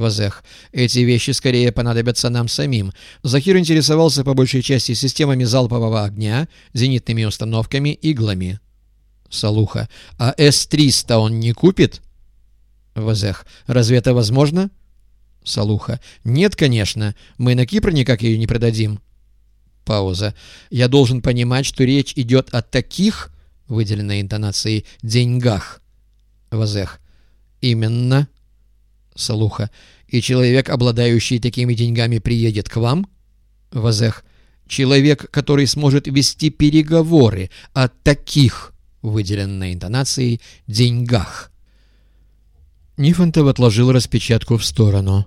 Вазех. Эти вещи скорее понадобятся нам самим. Захир интересовался по большей части системами залпового огня, зенитными установками, иглами. Салуха. А С-300 он не купит? Вазех. Разве это возможно? Салуха. Нет, конечно. Мы на Кипр никак ее не продадим. Пауза. Я должен понимать, что речь идет о таких, выделенной интонацией, деньгах. Вазех. Именно. Салуха. И человек, обладающий такими деньгами, приедет к вам? Вазех. Человек, который сможет вести переговоры о таких, выделенной интонацией, деньгах. Нифонтов отложил распечатку в сторону.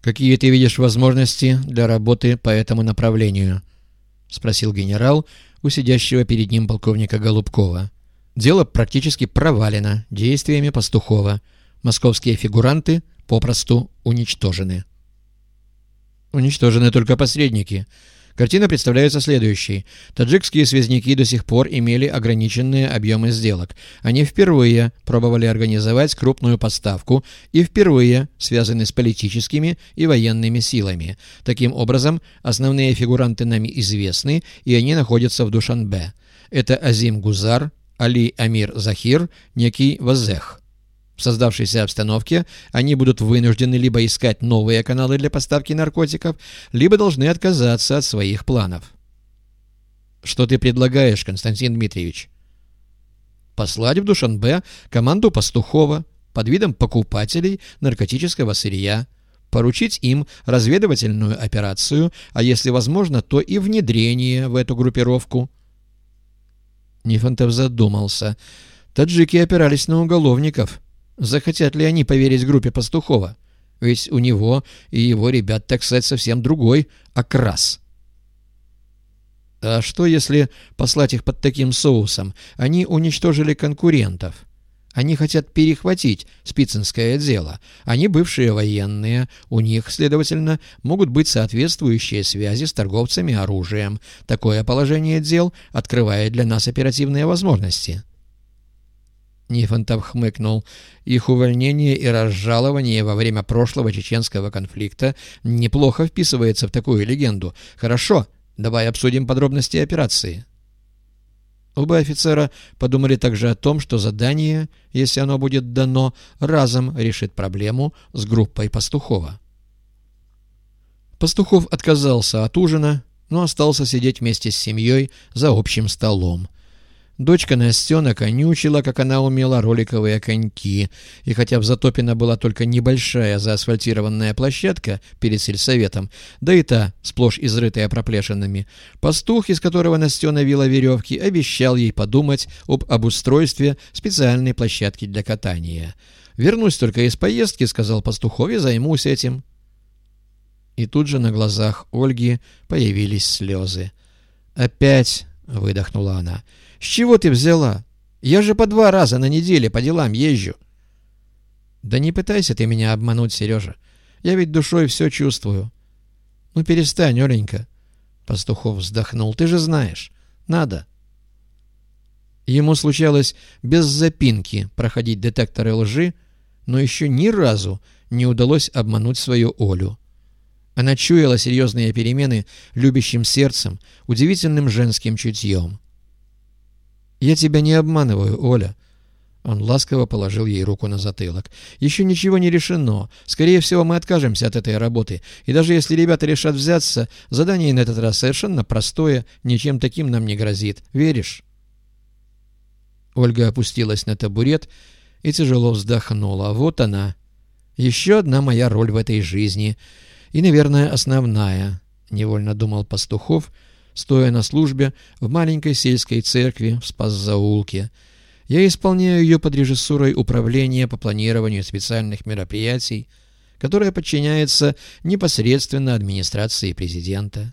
«Какие ты видишь возможности для работы по этому направлению?» — спросил генерал у сидящего перед ним полковника Голубкова. Дело практически провалено действиями Пастухова. Московские фигуранты попросту уничтожены. Уничтожены только посредники — Картина представляется следующей. Таджикские связники до сих пор имели ограниченные объемы сделок. Они впервые пробовали организовать крупную поставку и впервые связаны с политическими и военными силами. Таким образом, основные фигуранты нами известны, и они находятся в Душанбе. Это Азим Гузар, Али Амир Захир, некий Вазех. В создавшейся обстановке они будут вынуждены либо искать новые каналы для поставки наркотиков, либо должны отказаться от своих планов. Что ты предлагаешь, Константин Дмитриевич? Послать в Душанбе команду Пастухова под видом покупателей наркотического сырья, поручить им разведывательную операцию, а если возможно, то и внедрение в эту группировку. Нифонтов задумался. Таджики опирались на уголовников. Захотят ли они поверить группе Пастухова? Ведь у него и его ребят, так сказать, совсем другой окрас. А что, если послать их под таким соусом? Они уничтожили конкурентов. Они хотят перехватить спицинское дело. Они бывшие военные. У них, следовательно, могут быть соответствующие связи с торговцами оружием. Такое положение дел открывает для нас оперативные возможности. Нифонтов хмыкнул. Их увольнение и разжалование во время прошлого чеченского конфликта неплохо вписывается в такую легенду. Хорошо, давай обсудим подробности операции. Оба офицера подумали также о том, что задание, если оно будет дано, разом решит проблему с группой Пастухова. Пастухов отказался от ужина, но остался сидеть вместе с семьей за общим столом. Дочка Настена конючила, как она умела, роликовые коньки, и хотя в Затопино была только небольшая заасфальтированная площадка перед сельсоветом, да и та сплошь изрытая проплешинами, пастух, из которого Настена вила веревки, обещал ей подумать об обустройстве специальной площадки для катания. «Вернусь только из поездки», — сказал пастухове, — «займусь этим». И тут же на глазах Ольги появились слезы. «Опять», — выдохнула она, — «С чего ты взяла? Я же по два раза на неделе по делам езжу». «Да не пытайся ты меня обмануть, Сережа. Я ведь душой все чувствую». «Ну перестань, Оленька». Пастухов вздохнул. «Ты же знаешь. Надо». Ему случалось без запинки проходить детекторы лжи, но еще ни разу не удалось обмануть свою Олю. Она чуяла серьезные перемены любящим сердцем, удивительным женским чутьем. «Я тебя не обманываю, Оля». Он ласково положил ей руку на затылок. «Еще ничего не решено. Скорее всего, мы откажемся от этой работы. И даже если ребята решат взяться, задание на этот раз совершенно простое, ничем таким нам не грозит. Веришь?» Ольга опустилась на табурет и тяжело вздохнула. «Вот она. Еще одна моя роль в этой жизни. И, наверное, основная», — невольно думал Пастухов, — стоя на службе в маленькой сельской церкви в Спасзаулке. Я исполняю ее под режиссурой Управления по планированию специальных мероприятий, которое подчиняется непосредственно администрации президента.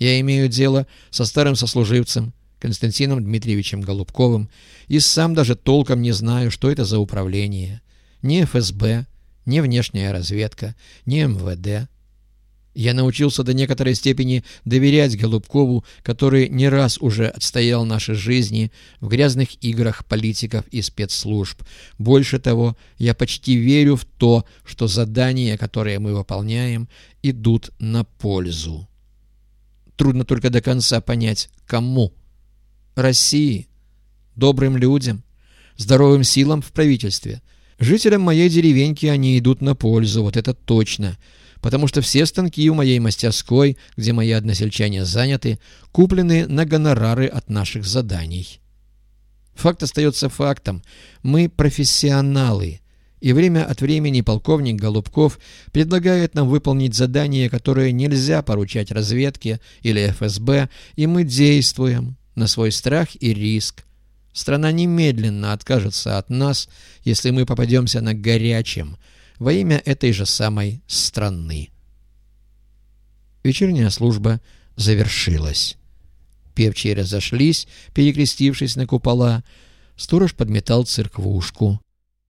Я имею дело со старым сослуживцем Константином Дмитриевичем Голубковым и сам даже толком не знаю, что это за управление. Ни ФСБ, ни внешняя разведка, ни МВД. Я научился до некоторой степени доверять Голубкову, который не раз уже отстоял наши жизни в грязных играх политиков и спецслужб. Больше того, я почти верю в то, что задания, которые мы выполняем, идут на пользу. Трудно только до конца понять, кому. России, добрым людям, здоровым силам в правительстве. Жителям моей деревеньки они идут на пользу, вот это точно – потому что все станки у моей мастерской, где мои односельчане заняты, куплены на гонорары от наших заданий. Факт остается фактом. Мы профессионалы. И время от времени полковник Голубков предлагает нам выполнить задание, которое нельзя поручать разведке или ФСБ, и мы действуем на свой страх и риск. Страна немедленно откажется от нас, если мы попадемся на горячем, во имя этой же самой страны. Вечерняя служба завершилась. Певчие разошлись, перекрестившись на купола. Сторож подметал церквушку.